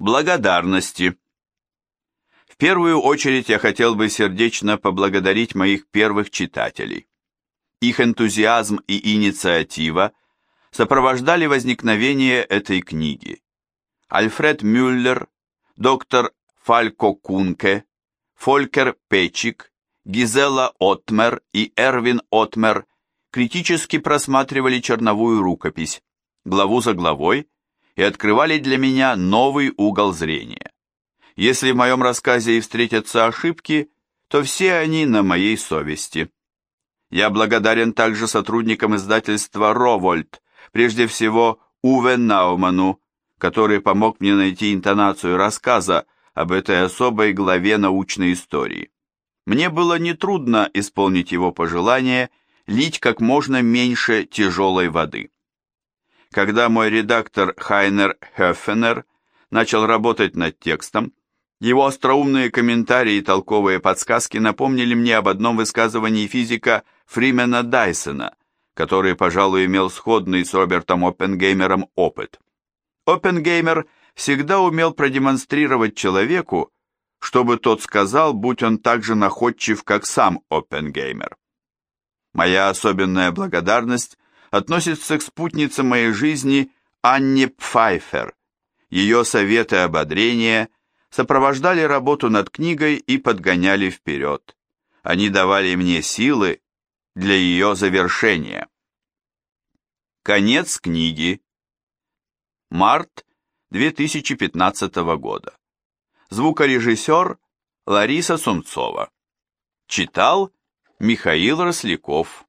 Благодарности. В первую очередь я хотел бы сердечно поблагодарить моих первых читателей. Их энтузиазм и инициатива сопровождали возникновение этой книги. Альфред Мюллер, доктор Фалько Кунке, Фолькер Печик, Гизела Отмер и Эрвин Отмер критически просматривали черновую рукопись, главу за главой, и открывали для меня новый угол зрения. Если в моем рассказе и встретятся ошибки, то все они на моей совести. Я благодарен также сотрудникам издательства «Ровольт», прежде всего Уве Науману, который помог мне найти интонацию рассказа об этой особой главе научной истории. Мне было нетрудно исполнить его пожелание лить как можно меньше тяжелой воды. Когда мой редактор Хайнер Хеффенер начал работать над текстом, его остроумные комментарии и толковые подсказки напомнили мне об одном высказывании физика Фримена Дайсона, который, пожалуй, имел сходный с Робертом Оппенгеймером опыт. Оппенгеймер всегда умел продемонстрировать человеку, чтобы тот сказал, будь он так же находчив, как сам Оппенгеймер. Моя особенная благодарность относится к спутнице моей жизни Анне Пфайфер. Ее советы и ободрения сопровождали работу над книгой и подгоняли вперед. Они давали мне силы для ее завершения. Конец книги. Март 2015 года. Звукорежиссер Лариса Сумцова. Читал Михаил Росляков.